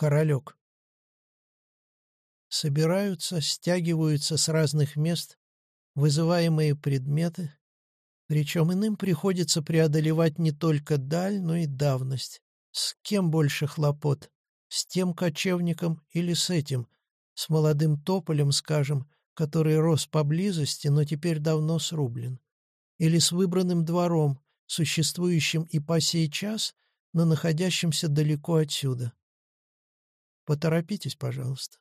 Королек. Собираются, стягиваются с разных мест вызываемые предметы, причем иным приходится преодолевать не только даль, но и давность. С кем больше хлопот? С тем кочевником или с этим? С молодым тополем, скажем, который рос поблизости, но теперь давно срублен? Или с выбранным двором, существующим и по сей час, но находящимся далеко отсюда? Поторопитесь, пожалуйста.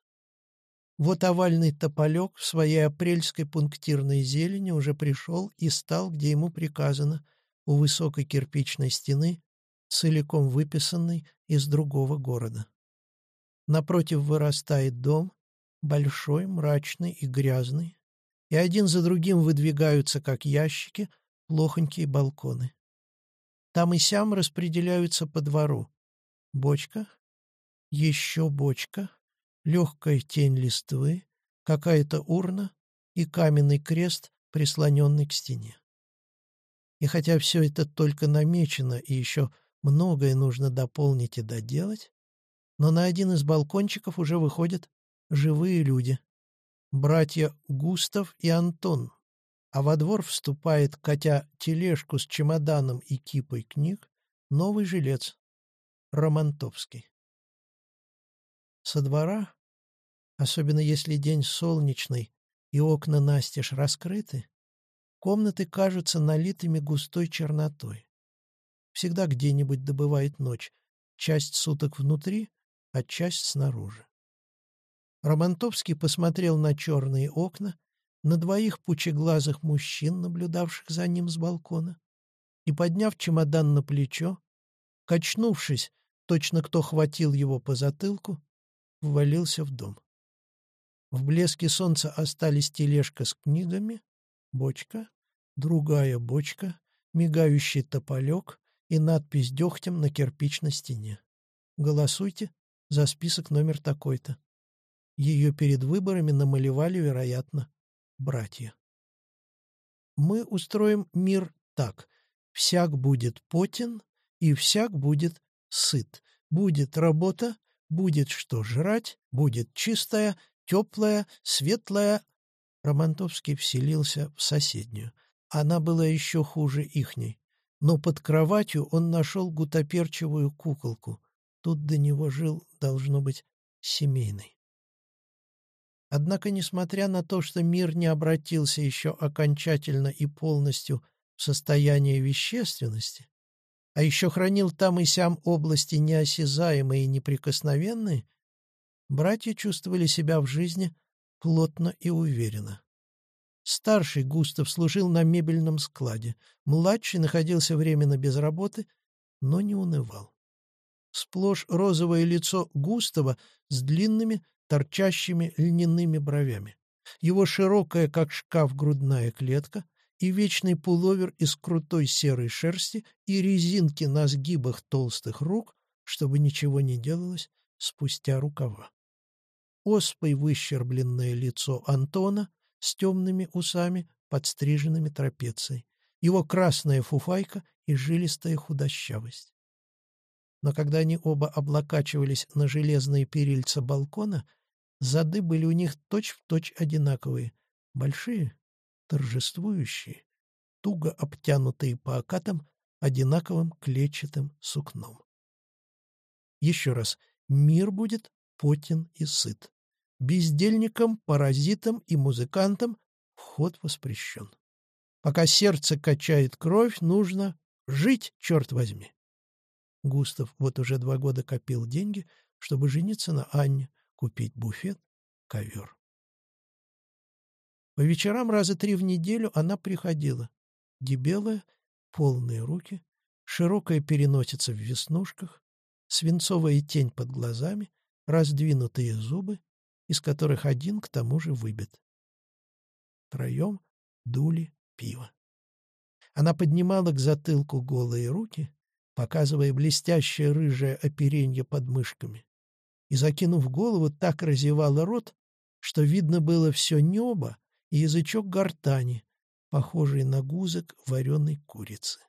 Вот овальный тополек в своей апрельской пунктирной зелени уже пришел и стал, где ему приказано, у высокой кирпичной стены, целиком выписанной из другого города. Напротив вырастает дом, большой, мрачный и грязный, и один за другим выдвигаются, как ящики, плохонькие балконы. Там и сям распределяются по двору. Бочка, еще бочка, легкая тень листвы, какая-то урна и каменный крест, прислоненный к стене. И хотя все это только намечено и еще многое нужно дополнить и доделать, но на один из балкончиков уже выходят живые люди. Братья Густав и Антон. А во двор вступает, катя тележку с чемоданом и кипой книг, новый жилец, Романтовский. Со двора, особенно если день солнечный и окна настежь раскрыты, комнаты кажутся налитыми густой чернотой. Всегда где-нибудь добывает ночь, часть суток внутри, а часть снаружи. Романтовский посмотрел на черные окна, на двоих пучеглазых мужчин, наблюдавших за ним с балкона, и, подняв чемодан на плечо, качнувшись, точно кто хватил его по затылку, ввалился в дом. В блеске солнца остались тележка с книгами, бочка, другая бочка, мигающий тополек и надпись дегтем на кирпичной стене. Голосуйте за список номер такой-то. Ее перед выборами намалевали, вероятно, братья. Мы устроим мир так. Всяк будет потен, и всяк будет сыт. Будет работа, будет что жрать, будет чистая, теплая, светлая. Романтовский вселился в соседнюю. Она была еще хуже ихней. Но под кроватью он нашел гутоперчивую куколку. Тут до него жил, должно быть, семейный. Однако, несмотря на то, что мир не обратился еще окончательно и полностью в состояние вещественности, а еще хранил там и сям области неосязаемые и неприкосновенные, братья чувствовали себя в жизни плотно и уверенно. Старший Густав служил на мебельном складе, младший находился временно без работы, но не унывал. Сплошь розовое лицо Густава с длинными, торчащими льняными бровями. Его широкая, как шкаф, грудная клетка — и вечный пуловер из крутой серой шерсти и резинки на сгибах толстых рук, чтобы ничего не делалось спустя рукава. Оспой выщербленное лицо Антона с темными усами, подстриженными трапецией, его красная фуфайка и жилистая худощавость. Но когда они оба облокачивались на железные перильца балкона, зады были у них точь-в-точь точь одинаковые, большие, торжествующие, туго обтянутые по окатам одинаковым клетчатым сукном. Еще раз, мир будет потен и сыт. Бездельникам, паразитам и музыкантам вход воспрещен. Пока сердце качает кровь, нужно жить, черт возьми. Густав вот уже два года копил деньги, чтобы жениться на Анне, купить буфет, ковер. По вечерам раза три в неделю она приходила. Дебелая, полные руки, широкая переносица в веснушках, свинцовая тень под глазами, раздвинутые зубы, из которых один к тому же выбит. Троем дули пиво. Она поднимала к затылку голые руки, показывая блестящее рыжее оперенье под мышками, и, закинув голову, так разевала рот, что видно было все небо, и язычок гортани, похожий на гузок вареной курицы.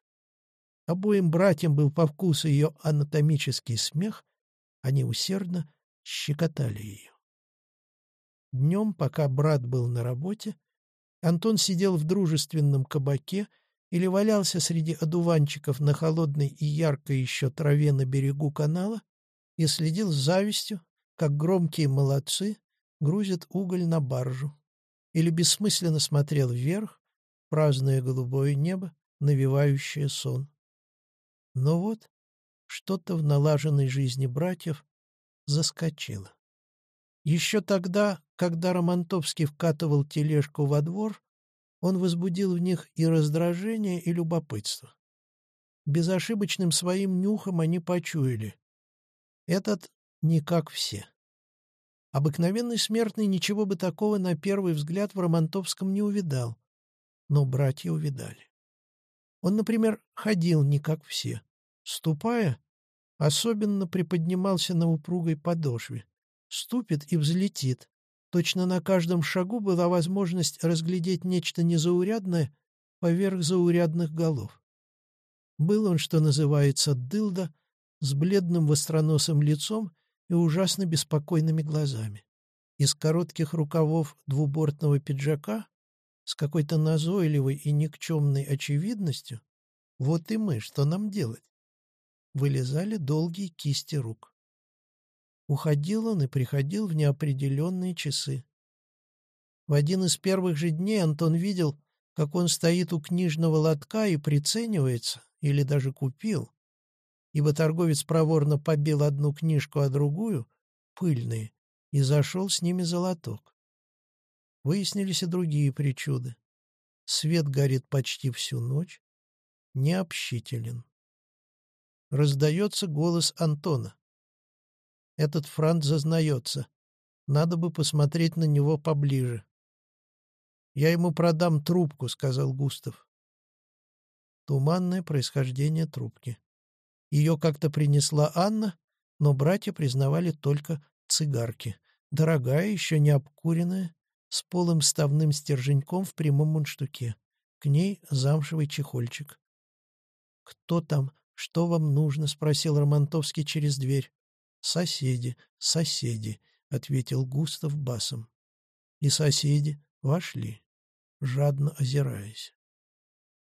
Обоим братьям был по вкусу ее анатомический смех, они усердно щекотали ее. Днем, пока брат был на работе, Антон сидел в дружественном кабаке или валялся среди одуванчиков на холодной и яркой еще траве на берегу канала и следил с завистью, как громкие молодцы грузят уголь на баржу, или бессмысленно смотрел вверх, праздное голубое небо, навевающее сон. Но вот что-то в налаженной жизни братьев заскочило. Еще тогда, когда Романтовский вкатывал тележку во двор, он возбудил в них и раздражение, и любопытство. Безошибочным своим нюхом они почуяли. Этот не как все. Обыкновенный смертный ничего бы такого на первый взгляд в Романтовском не увидал. Но братья увидали. Он, например, ходил не как все. Ступая, особенно приподнимался на упругой подошве ступит и взлетит. Точно на каждом шагу была возможность разглядеть нечто незаурядное поверх заурядных голов. Был он, что называется, дылда, с бледным востроносым лицом и ужасно беспокойными глазами. Из коротких рукавов двубортного пиджака с какой-то назойливой и никчемной очевидностью «Вот и мы, что нам делать?» вылезали долгие кисти рук. Уходил он и приходил в неопределенные часы. В один из первых же дней Антон видел, как он стоит у книжного лотка и приценивается, или даже купил, ибо торговец проворно побил одну книжку, а другую, пыльные, и зашел с ними за лоток. Выяснились и другие причуды. Свет горит почти всю ночь, необщителен. Раздается голос Антона. Этот Франц зазнается. Надо бы посмотреть на него поближе. «Я ему продам трубку», — сказал Густав. Туманное происхождение трубки. Ее как-то принесла Анна, но братья признавали только цигарки. Дорогая, еще не обкуренная, с полым ставным стерженьком в прямом мундштуке. К ней замшевый чехольчик. «Кто там? Что вам нужно?» — спросил Романтовский через дверь. «Соседи, соседи», — ответил Густав басом. И соседи вошли, жадно озираясь.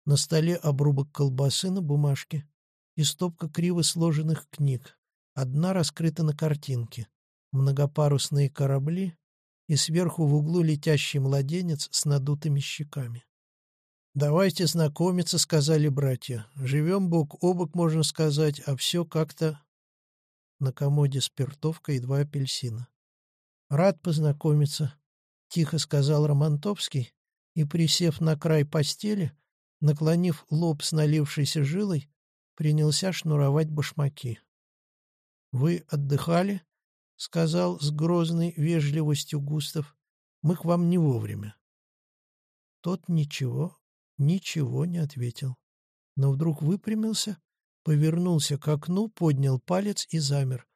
На столе обрубок колбасы на бумажке и стопка криво сложенных книг. Одна раскрыта на картинке. Многопарусные корабли и сверху в углу летящий младенец с надутыми щеками. «Давайте знакомиться», — сказали братья. «Живем бок о бок, можно сказать, а все как-то на комоде спиртовка и два апельсина. «Рад познакомиться», — тихо сказал Романтовский, и, присев на край постели, наклонив лоб с налившейся жилой, принялся шнуровать башмаки. «Вы отдыхали?» — сказал с грозной вежливостью Густав. «Мы к вам не вовремя». Тот ничего, ничего не ответил, но вдруг выпрямился Повернулся к окну, поднял палец и замер.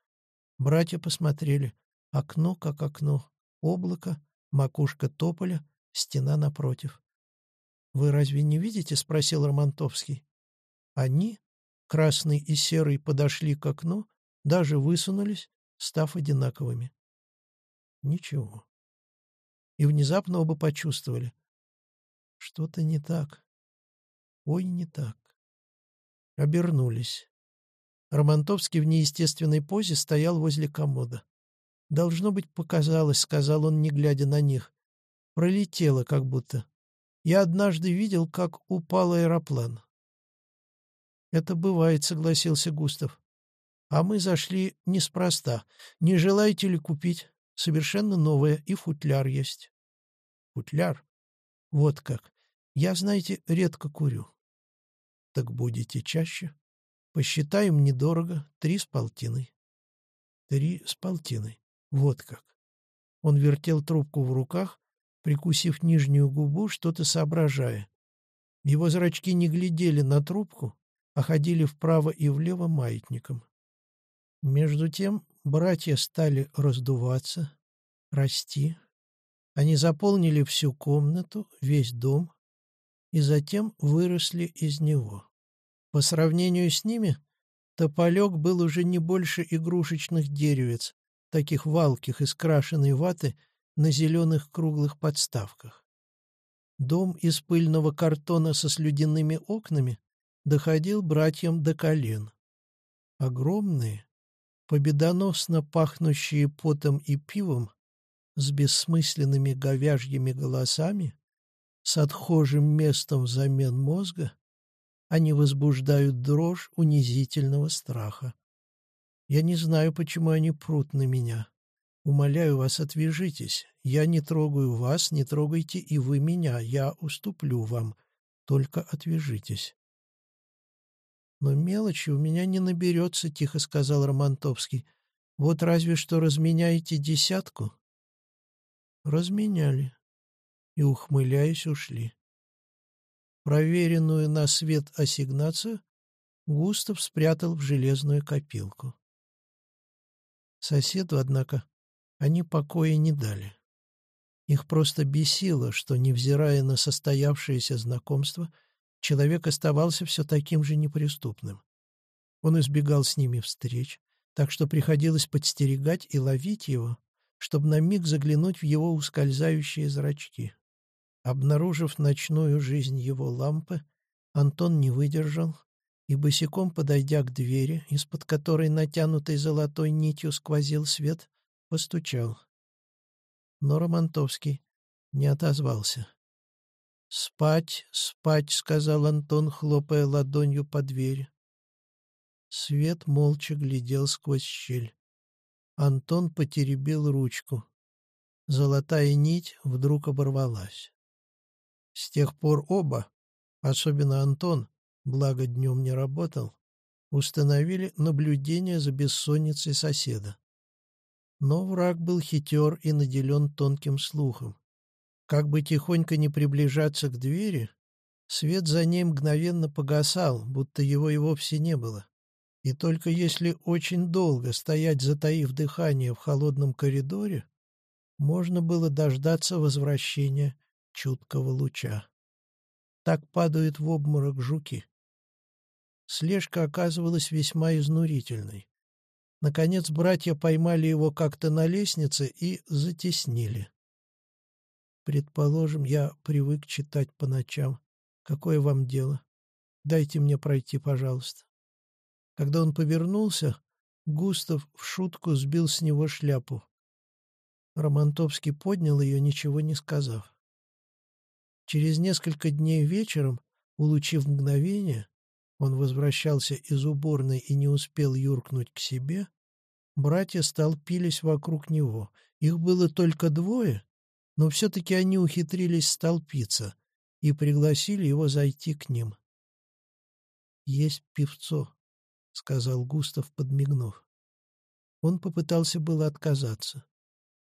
Братья посмотрели. Окно как окно. Облако, макушка тополя, стена напротив. «Вы разве не видите?» — спросил Романтовский. Они, красный и серый, подошли к окну, даже высунулись, став одинаковыми. Ничего. И внезапно оба почувствовали. Что-то не так. Ой, не так. Обернулись. Романтовский в неестественной позе стоял возле комода. «Должно быть, показалось», — сказал он, не глядя на них. «Пролетело как будто. Я однажды видел, как упал аэроплан». «Это бывает», — согласился Густав. «А мы зашли неспроста. Не желаете ли купить? Совершенно новое, и футляр есть». «Футляр? Вот как. Я, знаете, редко курю. Так будете чаще. Посчитаем недорого, три с полтиной. Три с полтиной. Вот как. Он вертел трубку в руках, прикусив нижнюю губу, что-то соображая. Его зрачки не глядели на трубку, а ходили вправо и влево маятником. Между тем братья стали раздуваться, расти. Они заполнили всю комнату, весь дом, и затем выросли из него. По сравнению с ними, тополек был уже не больше игрушечных деревец, таких валких из крашеной ваты, на зеленых круглых подставках. Дом из пыльного картона со слюдяными окнами доходил братьям до колен. Огромные, победоносно пахнущие потом и пивом, с бессмысленными говяжьими голосами, с отхожим местом взамен мозга, они возбуждают дрожь унизительного страха. Я не знаю, почему они прут на меня. Умоляю вас, отвяжитесь. Я не трогаю вас, не трогайте и вы меня. Я уступлю вам. Только отвяжитесь. Но мелочи у меня не наберется, — тихо сказал Романтовский. Вот разве что разменяете десятку. Разменяли. И, ухмыляясь, ушли. Проверенную на свет ассигнацию Густав спрятал в железную копилку. Соседу, однако, они покоя не дали. Их просто бесило, что, невзирая на состоявшееся знакомство, человек оставался все таким же неприступным. Он избегал с ними встреч, так что приходилось подстерегать и ловить его, чтобы на миг заглянуть в его ускользающие зрачки. Обнаружив ночную жизнь его лампы, Антон не выдержал и, босиком подойдя к двери, из-под которой натянутой золотой нитью сквозил свет, постучал. Но Романтовский не отозвался. «Спать, спать», — сказал Антон, хлопая ладонью по двери. Свет молча глядел сквозь щель. Антон потеребил ручку. Золотая нить вдруг оборвалась. С тех пор оба, особенно Антон, благо днем не работал, установили наблюдение за бессонницей соседа. Но враг был хитер и наделен тонким слухом. Как бы тихонько не приближаться к двери, свет за ней мгновенно погасал, будто его и вовсе не было. И только если очень долго стоять, затаив дыхание в холодном коридоре, можно было дождаться возвращения чуткого луча. Так падают в обморок жуки. Слежка оказывалась весьма изнурительной. Наконец братья поймали его как-то на лестнице и затеснили. Предположим, я привык читать по ночам. Какое вам дело? Дайте мне пройти, пожалуйста. Когда он повернулся, Густав в шутку сбил с него шляпу. Романтовский поднял ее, ничего не сказав. Через несколько дней вечером, улучив мгновение, он возвращался из уборной и не успел юркнуть к себе, братья столпились вокруг него. Их было только двое, но все-таки они ухитрились столпиться и пригласили его зайти к ним. «Есть певцо», — сказал Густав, подмигнув. Он попытался было отказаться.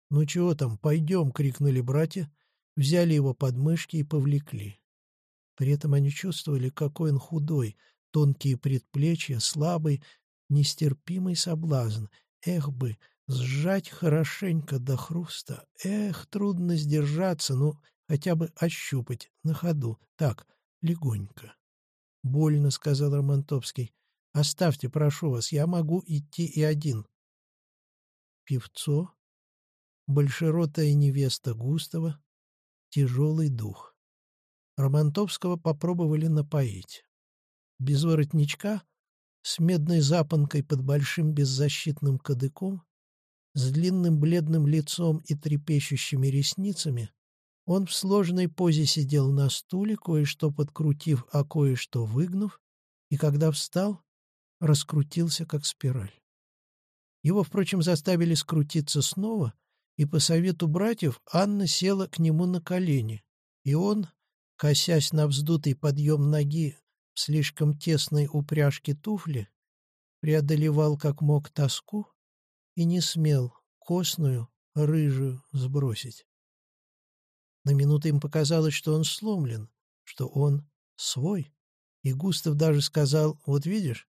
«Ну чего там, пойдем!» — крикнули братья, взяли его под мышки и повлекли. При этом они чувствовали, какой он худой, тонкие предплечья, слабый, нестерпимый соблазн. Эх бы, сжать хорошенько до хруста. Эх, трудно сдержаться, ну, хотя бы ощупать на ходу. Так, легонько. «Больно», — сказал Романтовский. Оставьте, прошу вас, я могу идти и один. Певцо, большеротая невеста Густава, тяжелый дух. Романтовского попробовали напоить. Без воротничка, с медной запонкой под большим беззащитным кадыком, с длинным бледным лицом и трепещущими ресницами, он в сложной позе сидел на стуле, кое-что подкрутив, а кое-что выгнув, и когда встал, раскрутился, как спираль. Его, впрочем, заставили скрутиться снова, и по совету братьев Анна села к нему на колени, и он, косясь на вздутый подъем ноги в слишком тесной упряжке туфли, преодолевал как мог тоску и не смел костную, рыжую сбросить. На минуту им показалось, что он сломлен, что он свой, и Густав даже сказал, вот видишь,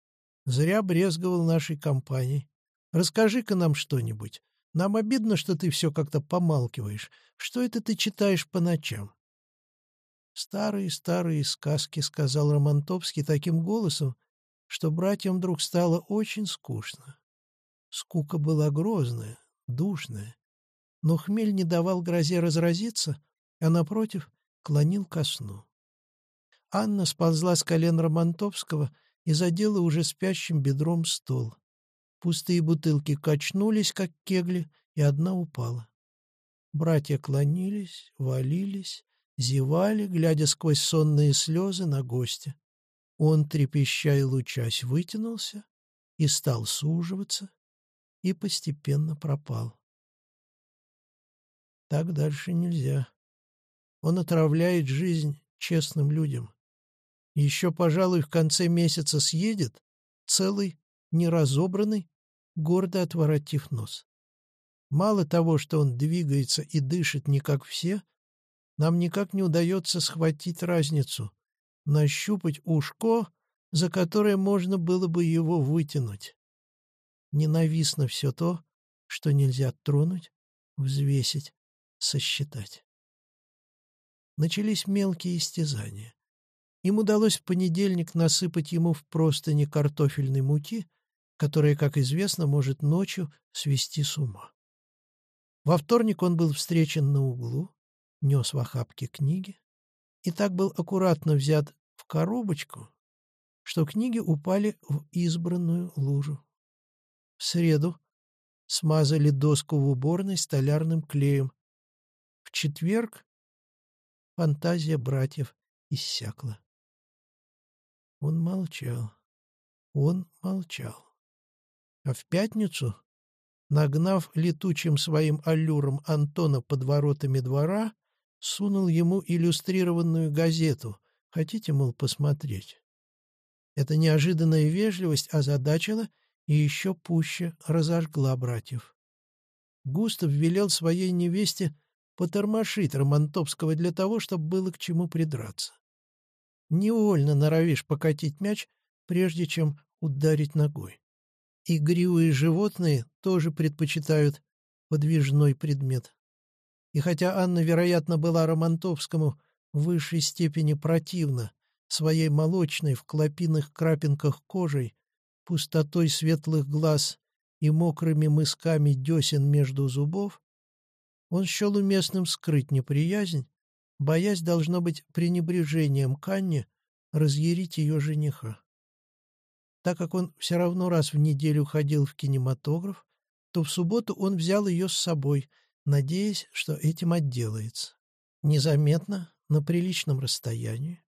Зря брезговал нашей компанией. Расскажи-ка нам что-нибудь. Нам обидно, что ты все как-то помалкиваешь. Что это ты читаешь по ночам?» «Старые-старые сказки», — сказал Романтовский таким голосом, что братьям вдруг стало очень скучно. Скука была грозная, душное. Но хмель не давал грозе разразиться, а, напротив, клонил ко сну. Анна сползла с колен Романтовского и задела уже спящим бедром стол. Пустые бутылки качнулись, как кегли, и одна упала. Братья клонились, валились, зевали, глядя сквозь сонные слезы на гостя. Он, трепеща и лучась, вытянулся и стал суживаться, и постепенно пропал. Так дальше нельзя. Он отравляет жизнь честным людям. Еще, пожалуй, в конце месяца съедет, целый, неразобранный, гордо отворотив нос. Мало того, что он двигается и дышит не как все, нам никак не удается схватить разницу, нащупать ушко, за которое можно было бы его вытянуть. Ненавистно все то, что нельзя тронуть, взвесить, сосчитать. Начались мелкие истязания. Им удалось в понедельник насыпать ему в простыни картофельной муки, которая, как известно, может ночью свести с ума. Во вторник он был встречен на углу, нес в охапке книги и так был аккуратно взят в коробочку, что книги упали в избранную лужу. В среду смазали доску в уборной столярным клеем. В четверг фантазия братьев иссякла. Он молчал. Он молчал. А в пятницу, нагнав летучим своим аллюром Антона под воротами двора, сунул ему иллюстрированную газету. Хотите, мол, посмотреть? Эта неожиданная вежливость озадачила и еще пуще разожгла братьев. Густав велел своей невесте потормошить Романтовского для того, чтобы было к чему придраться. Невольно норовишь покатить мяч, прежде чем ударить ногой. Игривые животные тоже предпочитают подвижной предмет. И хотя Анна, вероятно, была Романтовскому в высшей степени противна своей молочной в клопиных крапинках кожей, пустотой светлых глаз и мокрыми мысками десен между зубов, он счел уместным скрыть неприязнь боясь, должно быть, пренебрежением Канне разъярить ее жениха. Так как он все равно раз в неделю ходил в кинематограф, то в субботу он взял ее с собой, надеясь, что этим отделается. Незаметно, на приличном расстоянии,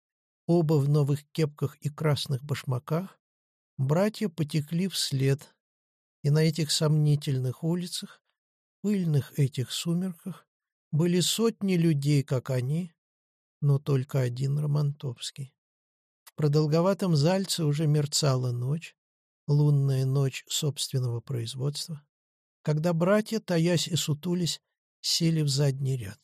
оба в новых кепках и красных башмаках, братья потекли вслед, и на этих сомнительных улицах, пыльных этих сумерках, были сотни людей, как они, но только один Романтовский. В продолговатом зальце уже мерцала ночь, лунная ночь собственного производства, когда братья, таясь и сутулись, сели в задний ряд.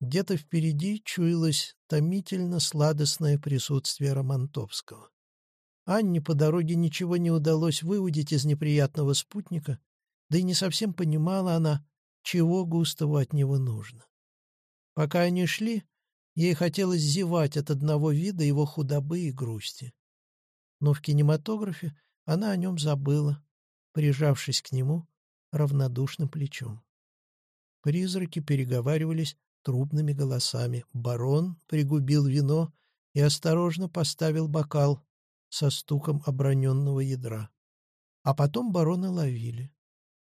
Где-то впереди чуялось томительно сладостное присутствие Романтовского. Анне по дороге ничего не удалось выудить из неприятного спутника, да и не совсем понимала она, чего Густаву от него нужно. Пока они шли, ей хотелось зевать от одного вида его худобы и грусти. Но в кинематографе она о нем забыла, прижавшись к нему равнодушным плечом. Призраки переговаривались трубными голосами. Барон пригубил вино и осторожно поставил бокал со стуком оброненного ядра. А потом барона ловили.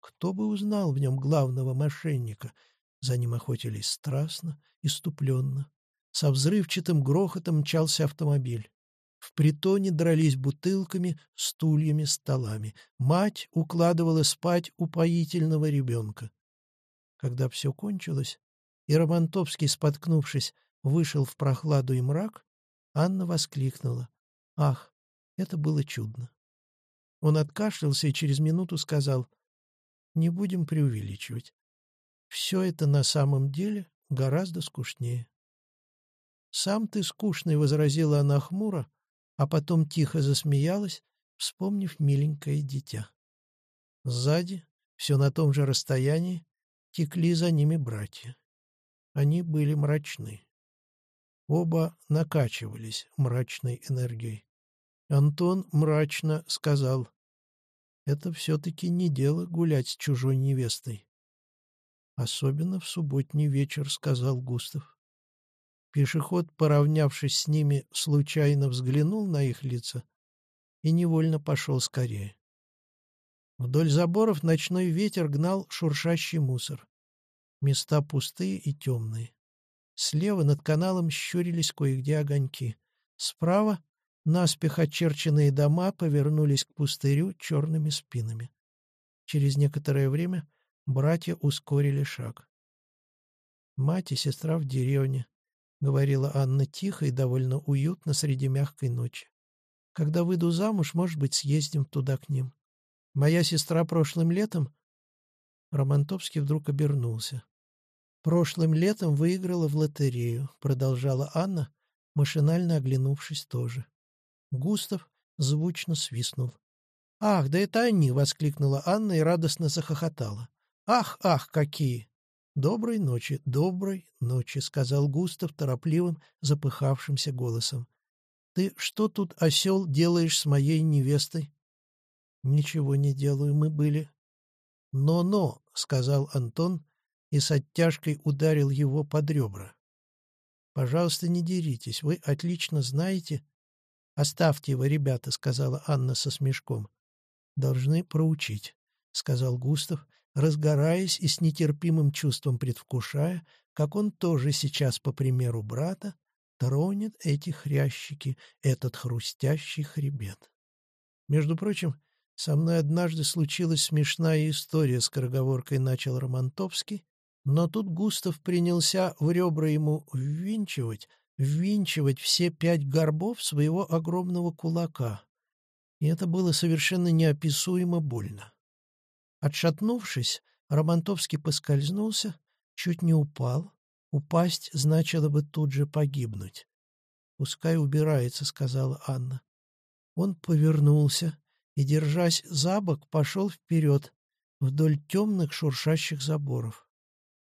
Кто бы узнал в нем главного мошенника? За ним охотились страстно, иступленно. Со взрывчатым грохотом мчался автомобиль. В притоне дрались бутылками, стульями, столами. Мать укладывала спать упоительного ребенка. Когда все кончилось, и Романтовский, споткнувшись, вышел в прохладу и мрак, Анна воскликнула. «Ах, это было чудно!» Он откашлялся и через минуту сказал — не будем преувеличивать. Все это на самом деле гораздо скучнее. «Сам ты скучный», — возразила она хмуро, а потом тихо засмеялась, вспомнив миленькое дитя. Сзади, все на том же расстоянии, текли за ними братья. Они были мрачны. Оба накачивались мрачной энергией. Антон мрачно сказал, Это все-таки не дело гулять с чужой невестой. Особенно в субботний вечер, сказал Густав. Пешеход, поравнявшись с ними, случайно взглянул на их лица и невольно пошел скорее. Вдоль заборов ночной ветер гнал шуршащий мусор. Места пустые и темные. Слева над каналом щурились кое-где огоньки. Справа наспех очерченные дома повернулись к пустырю черными спинами. Через некоторое время братья ускорили шаг. «Мать и сестра в деревне», — говорила Анна тихо и довольно уютно среди мягкой ночи. «Когда выйду замуж, может быть, съездим туда к ним. Моя сестра прошлым летом...» Романтовский вдруг обернулся. «Прошлым летом выиграла в лотерею», — продолжала Анна, машинально оглянувшись тоже. Густав звучно свистнул. «Ах, да это они!» — воскликнула Анна и радостно захохотала. «Ах, ах, какие!» «Доброй ночи, доброй ночи», — сказал Густав торопливым, запыхавшимся голосом. «Ты что тут, осел, делаешь с моей невестой?» «Ничего не делаю, мы были». «Но-но», — сказал Антон, и с оттяжкой ударил его под ребра. «Пожалуйста, не деритесь, вы отлично знаете...» «Оставьте его, ребята», — сказала Анна со смешком. «Должны проучить», — сказал Густав, разгораясь и с нетерпимым чувством предвкушая, как он тоже сейчас, по примеру брата, тронет эти хрящики, этот хрустящий хребет. Между прочим, со мной однажды случилась смешная история, с скороговоркой начал Романтовский, но тут Густав принялся в ребра ему ввинчивать, ввинчивать все пять горбов своего огромного кулака. И это было совершенно неописуемо больно. Отшатнувшись, Романтовский поскользнулся, чуть не упал. Упасть значило бы тут же погибнуть. «Пускай убирается», — сказала Анна. Он повернулся и, держась за бок, пошел вперед, вдоль темных шуршащих заборов.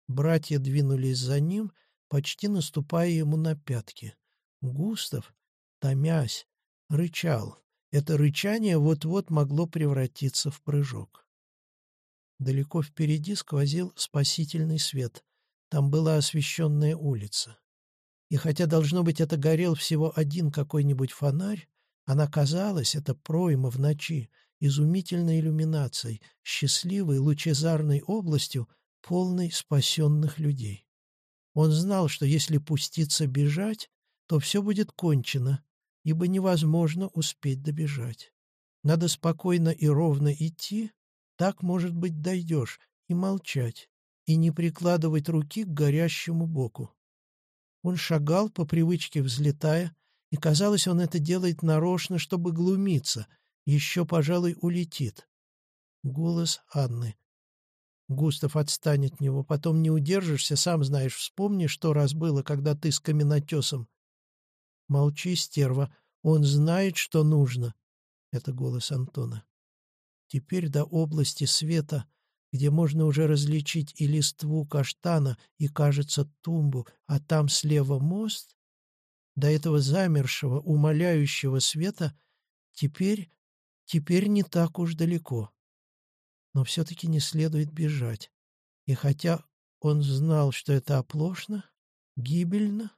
Братья двинулись за ним, почти наступая ему на пятки. Густав, томясь, рычал. Это рычание вот-вот могло превратиться в прыжок. Далеко впереди сквозил спасительный свет. Там была освещенная улица. И хотя, должно быть, это горел всего один какой-нибудь фонарь, она казалась, эта пройма в ночи, изумительной иллюминацией, счастливой лучезарной областью, полный спасенных людей. Он знал, что если пуститься бежать, то все будет кончено, ибо невозможно успеть добежать. Надо спокойно и ровно идти, так, может быть, дойдешь, и молчать, и не прикладывать руки к горящему боку. Он шагал, по привычке взлетая, и, казалось, он это делает нарочно, чтобы глумиться, еще, пожалуй, улетит. Голос Анны. Густав отстанет от него. Потом не удержишься, сам знаешь, вспомни, что раз было, когда ты с каменотесом. Молчи, стерва. Он знает, что нужно. Это голос Антона. Теперь до области света, где можно уже различить и листву каштана, и, кажется, тумбу, а там слева мост, до этого замершего, умоляющего света, теперь, теперь не так уж далеко но все-таки не следует бежать. И хотя он знал, что это оплошно, гибельно,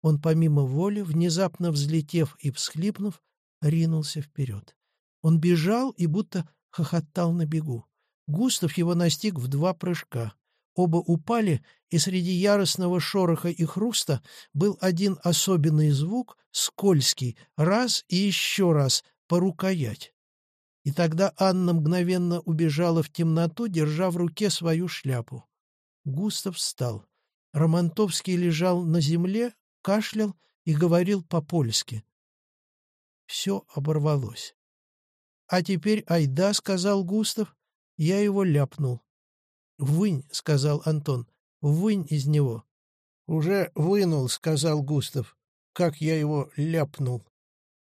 он помимо воли, внезапно взлетев и всхлипнув, ринулся вперед. Он бежал и будто хохотал на бегу. Густав его настиг в два прыжка. Оба упали, и среди яростного шороха и хруста был один особенный звук, скользкий, раз и еще раз, по рукоять. И тогда Анна мгновенно убежала в темноту, держа в руке свою шляпу. Густав встал. Романтовский лежал на земле, кашлял и говорил по-польски. Все оборвалось. «А теперь айда», — сказал Густав. Я его ляпнул. «Вынь», — сказал Антон. «Вынь из него». «Уже вынул», — сказал Густав. «Как я его ляпнул».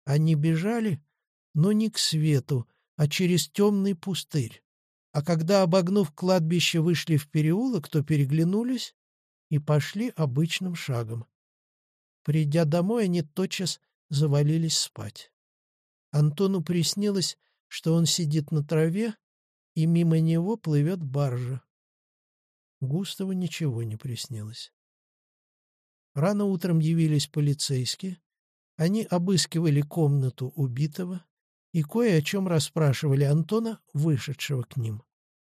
Они бежали, но не к свету, а через темный пустырь. А когда, обогнув кладбище, вышли в переулок, то переглянулись и пошли обычным шагом. Придя домой, они тотчас завалились спать. Антону приснилось, что он сидит на траве, и мимо него плывет баржа. Густаву ничего не приснилось. Рано утром явились полицейские. Они обыскивали комнату убитого и кое о чем расспрашивали Антона, вышедшего к ним.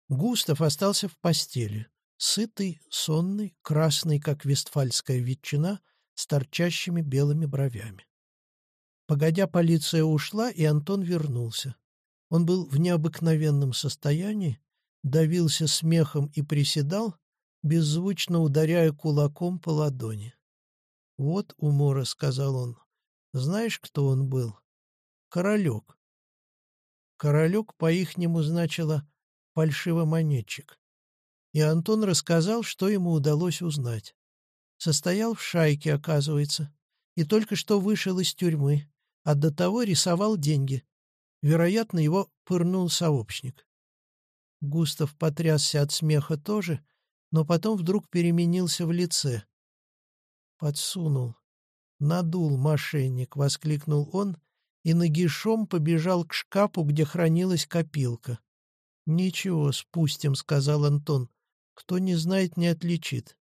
Густав остался в постели, сытый, сонный, красный, как вестфальская ветчина, с торчащими белыми бровями. Погодя, полиция ушла, и Антон вернулся. Он был в необыкновенном состоянии, давился смехом и приседал, беззвучно ударяя кулаком по ладони. «Вот умора», — сказал он. «Знаешь, кто он был? Королек». Королек по-ихнему значило «фальшивомонетчик». И Антон рассказал, что ему удалось узнать. Состоял в шайке, оказывается, и только что вышел из тюрьмы, а до того рисовал деньги. Вероятно, его пырнул сообщник. Густав потрясся от смеха тоже, но потом вдруг переменился в лице. «Подсунул. Надул мошенник», — воскликнул он, и нагишом побежал к шкафу, где хранилась копилка. «Ничего, спустим», — сказал Антон. «Кто не знает, не отличит».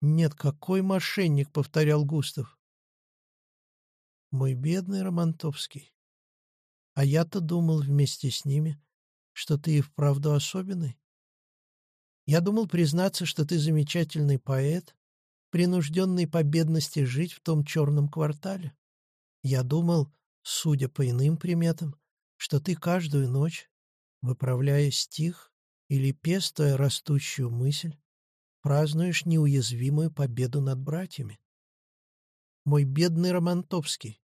«Нет, какой мошенник», — повторял Густав. «Мой бедный Романтовский. А я-то думал вместе с ними, что ты и вправду особенный. Я думал признаться, что ты замечательный поэт, принужденный по бедности жить в том черном квартале. Я думал, судя по иным приметам, что ты каждую ночь, выправляя стих или пестуя растущую мысль, празднуешь неуязвимую победу над братьями. Мой бедный Романтовский,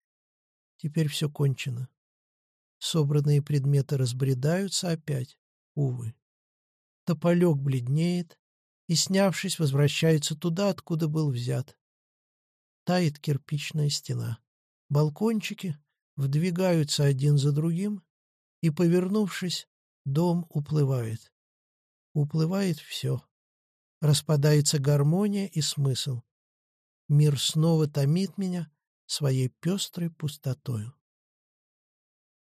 теперь все кончено. Собранные предметы разбредаются опять, увы. Тополек бледнеет и, снявшись, возвращается туда, откуда был взят. Тает кирпичная стена. Балкончики вдвигаются один за другим, и, повернувшись, дом уплывает. Уплывает все. Распадается гармония и смысл. Мир снова томит меня своей пестрой пустотою.